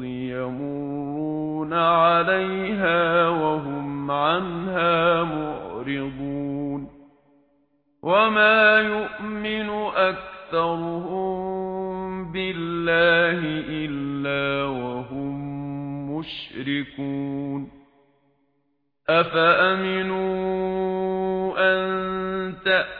الْأَرْضِ يَمُرُّونَ عَلَيْهَا وَهُمْ عَنْهَا مُعْرِضُونَ وَمَا يُؤْمِنُ أَكْثَرُهُم بِاللَّهِ إِلَّا وَهُمْ مُشْرِكُونَ أَفَأَمِنُوا أَن تَأْتِيَهُمْ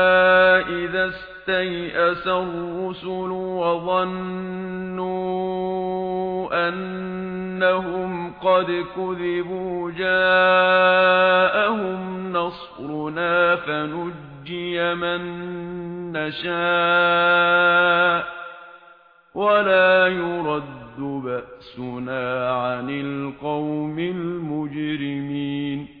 اسْتَيْأَسَ الرُّسُلُ وَظَنُّوا أَنَّهُمْ قَدْ كُذِبُوا جَاءَهُمْ نَصْرُنَا فَنُجِّيَ مَن نَّشَاءُ وَلَا يُرَدُّ بَأْسُنَا عَنِ الْقَوْمِ الْمُجْرِمِينَ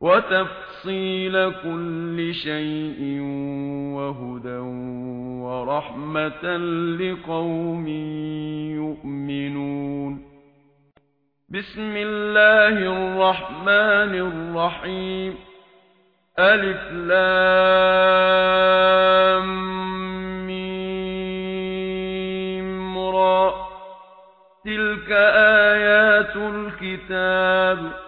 وتفصيل كل شيء وهدى ورحمة لقوم يؤمنون. بسم الله الرحمن الرحيم. ألف لام ميم را. تلك آيات الكتاب.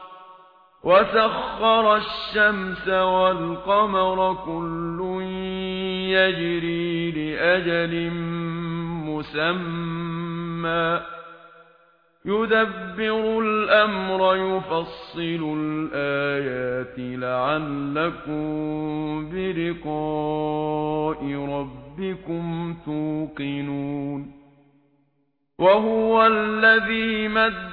وَسَخَّرَ الشَّمْسَ وَالْقَمَرَ كُلٌّ يَجْرِي لِأَجَلٍ مُّسَمًّى يُدَبِّرُ الْأَمْرَ يُفَصِّلُ الْآيَاتِ لَعَلَّكُمْ بِلِقَاءِ رَبِّكُمْ تُوقِنُونَ وَهُوَ الَّذِي مَدَّ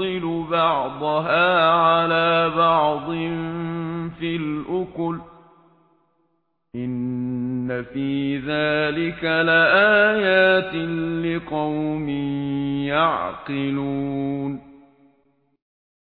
نفضل بعضها على بعض في الأكل إن في ذلك لآيات لقوم يعقلون